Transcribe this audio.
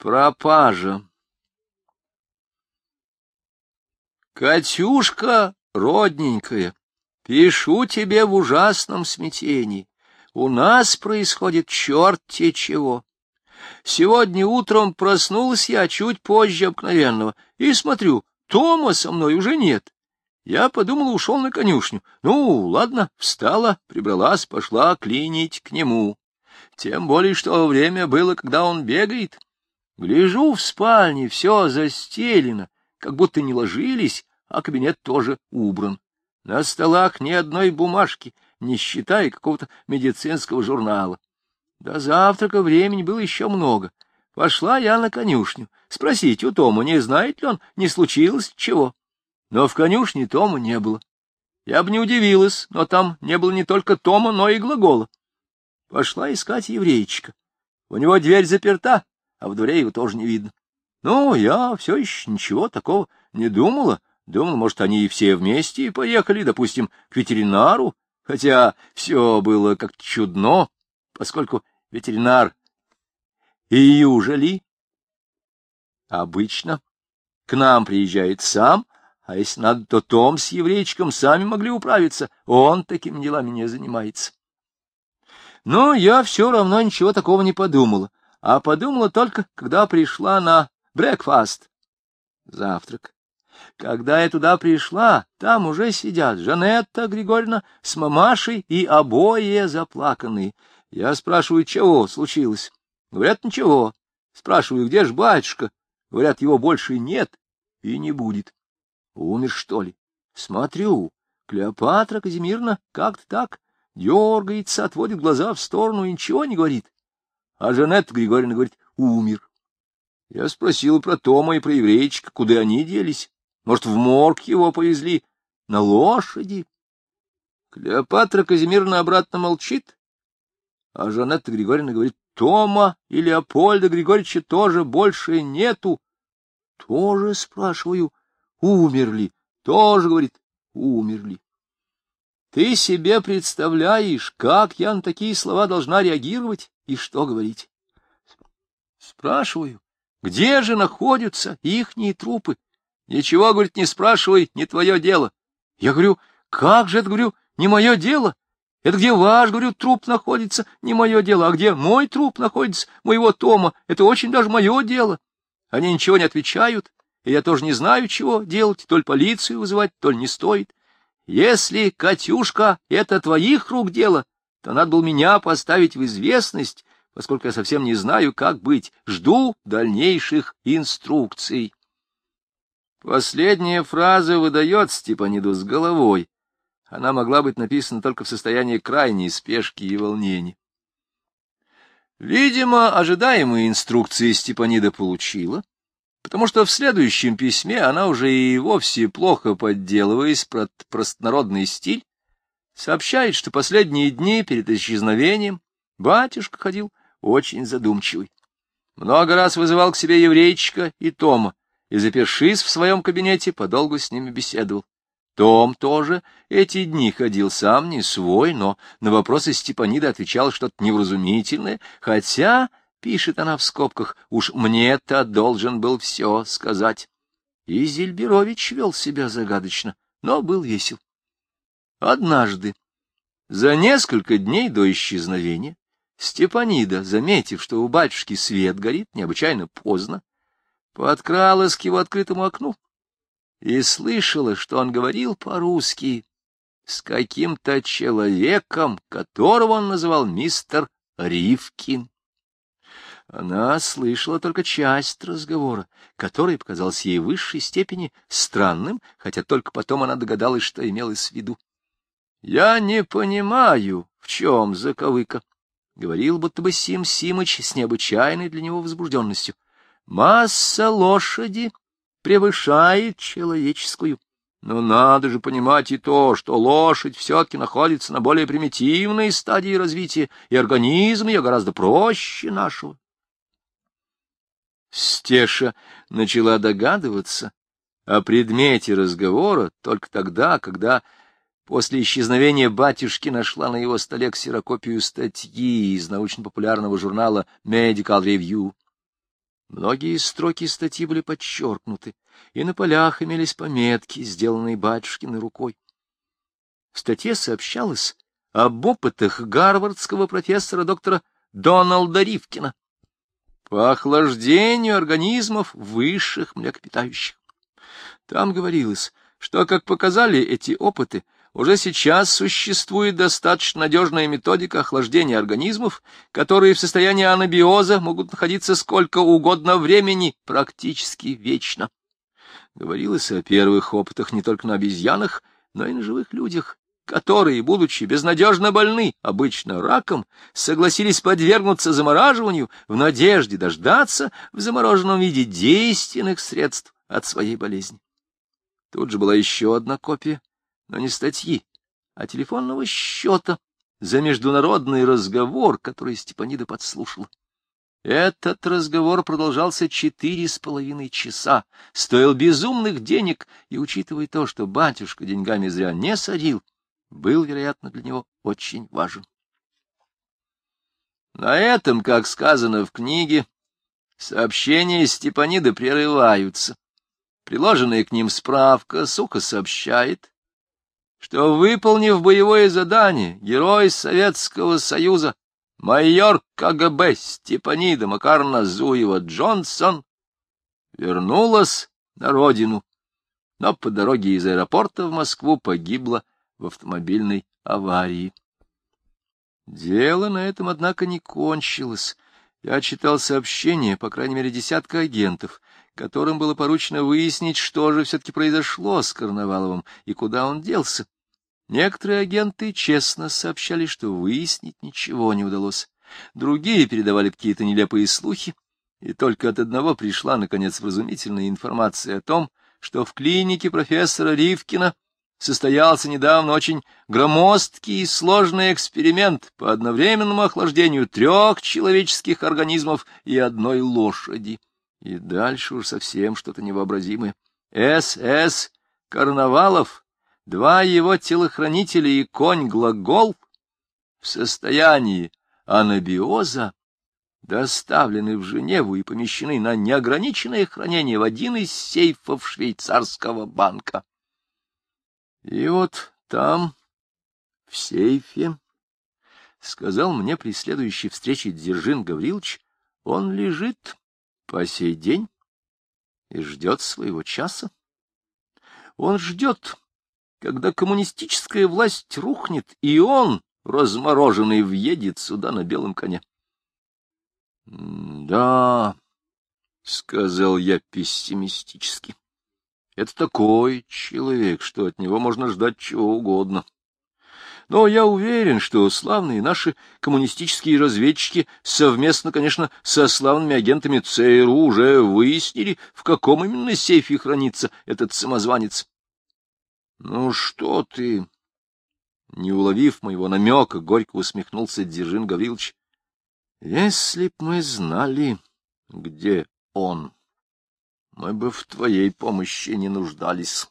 Пропажа. Катюшка, родненькая, пишу тебе в ужасном смятении. У нас происходит черт-те чего. Сегодня утром проснулся я чуть позже обыкновенного и смотрю, Тома со мной уже нет. Я подумала, ушел на конюшню. Ну, ладно, встала, прибралась, пошла клинить к нему. Тем более, что время было, когда он бегает. Гляжу в спальне, все застелено, как будто не ложились, а кабинет тоже убран. На столах ни одной бумажки, не считая какого-то медицинского журнала. До завтрака времени было еще много. Пошла я на конюшню, спросить у Тома, не знает ли он, не случилось чего. Но в конюшне Тома не было. Я бы не удивилась, но там не было не только Тома, но и глагола. Пошла искать еврейчика. У него дверь заперта, а в дворе его тоже не видно. Ну, я все еще ничего такого не думала. Думала, может, они и все вместе поехали, допустим, к ветеринару, хотя все было как-то чудно, поскольку ветеринар и южели обычно к нам приезжает сам, а если надо, то Том с еврейчиком сами могли управиться, он такими делами не занимается. Но я все равно ничего такого не подумала а подумала только, когда пришла на брекфаст, завтрак. Когда я туда пришла, там уже сидят Жанетта Григорьевна с мамашей и обои заплаканные. Я спрашиваю, чего случилось? Говорят, ничего. Спрашиваю, где ж батюшка? Говорят, его больше нет и не будет. Умер, что ли? Смотрю, Клеопатра Казимирна как-то так дергается, отводит глаза в сторону и ничего не говорит. А Жанетта Григорьевна говорит, умер. Я спросил про Тома и про еврейчика, куда они делись. Может, в морг его повезли на лошади? Клеопатра Казимировна обратно молчит, а Жанетта Григорьевна говорит, Тома и Леопольда Григорьевича тоже больше нету. Тоже, спрашиваю, умерли? Тоже, говорит, умерли. Ты себе представляешь, как я на такие слова должна реагировать? И что говорить? Спрашиваю, где же находятся ихние трупы? Ничего, говорит, не спрашивай, не твое дело. Я говорю, как же это, говорю, не мое дело? Это где ваш, говорю, труп находится, не мое дело, а где мой труп находится, моего Тома, это очень даже мое дело. Они ничего не отвечают, и я тоже не знаю, чего делать, то ли полицию вызывать, то ли не стоит. Если, Катюшка, это твоих рук дело, то надо было меня поставить в известность, поскольку я совсем не знаю, как быть. Жду дальнейших инструкций. Последняя фраза выдает Степаниду с головой. Она могла быть написана только в состоянии крайней спешки и волнения. Видимо, ожидаемые инструкции Степанида получила, потому что в следующем письме она уже и вовсе плохо подделываясь под простонародный стиль, сообщает, что последние дни перед исчезновением батюшка ходил очень задумчивый. Много раз вызывал к себе еврейчика и Тома, и, запершись в своем кабинете, подолгу с ними беседовал. Том тоже эти дни ходил сам не свой, но на вопросы Степанида отвечал что-то невразумительное, хотя, пишет она в скобках, уж мне-то должен был все сказать. И Зельберович вел себя загадочно, но был весел. Однажды, за несколько дней до исчезновения, Степанида, заметив, что у батюшки свет горит необычайно поздно, подкралась к его открытому окну и слышала, что он говорил по-русски с каким-то человеком, которого он называл мистер Ривкин. Она слышала только часть разговора, который показался ей в высшей степени странным, хотя только потом она догадалась, что имелось в виду. — Я не понимаю, в чем заковыка, — говорил будто бы Сим Симыч с необычайной для него возбужденностью. — Масса лошади превышает человеческую. Но надо же понимать и то, что лошадь все-таки находится на более примитивной стадии развития, и организм ее гораздо проще нашего. Стеша начала догадываться о предмете разговора только тогда, когда После исчезновения батюшки нашла на его столе ксерокопию статьи из научно-популярного журнала Medical Review. Многие строки статьи были подчеркнуты, и на полях имелись пометки, сделанные батюшкиной рукой. В статье сообщалось об опытах гарвардского профессора доктора Доналда Ривкина по охлаждению организмов высших млекопитающих. Там говорилось, что, как показали эти опыты, уже сейчас существует достаточно надежная методика охлаждения организмов, которые в состоянии анабиоза могут находиться сколько угодно времени, практически вечно. Говорилось о первых опытах не только на обезьянах, но и на живых людях, которые, будучи безнадежно больны, обычно раком, согласились подвергнуться замораживанию в надежде дождаться в замороженном виде действенных средств от своей болезни. Тут же была еще одна копия но не статьи, а телефонного счета за международный разговор, который Степанида подслушала. Этот разговор продолжался четыре с половиной часа, стоил безумных денег, и, учитывая то, что батюшка деньгами зря не сорил, был, вероятно, для него очень важен. На этом, как сказано в книге, сообщения Степаниды прерываются. Приложенная к ним справка сухо сообщает, что, выполнив боевое задание, герой Советского Союза, майор КГБ Степанида Макарна Зуева Джонсон вернулась на родину, но по дороге из аэропорта в Москву погибла в автомобильной аварии. Дело на этом, однако, не кончилось. Я читал сообщения, по крайней мере, десятка агентов, которым было поручено выяснить, что же все-таки произошло с Карнаваловым и куда он делся. Некоторые агенты честно сообщали, что выяснить ничего не удалось. Другие передавали какие-то нелепые слухи, и только от одного пришла, наконец, вразумительная информация о том, что в клинике профессора Ривкина состоялся недавно очень громоздкий и сложный эксперимент по одновременному охлаждению трех человеческих организмов и одной лошади. И дальше уж совсем что-то невообразимое. С.С. Карнавалов, два его телохранителя и конь-глагол в состоянии анабиоза доставлены в Женеву и помещены на неограниченное хранение в один из сейфов швейцарского банка. И вот там, в сейфе, — сказал мне при следующей встрече Дзержин Гаврилович, — он лежит по сей день и ждет своего часа. Он ждет, когда коммунистическая власть рухнет, и он, размороженный, въедет сюда на белом коне. — Да, — сказал я пессимистически, — это такой человек, что от него можно ждать чего угодно. Но я уверен, что славные наши коммунистические разведчики совместно, конечно, со славными агентами ЦРУ уже выяснили, в каком именно сейфе хранится этот самозванец. — Ну что ты? Не уловив моего намека, горько усмехнулся Дзержин Гаврилович. — Если б мы знали, где он, мы бы в твоей помощи не нуждались.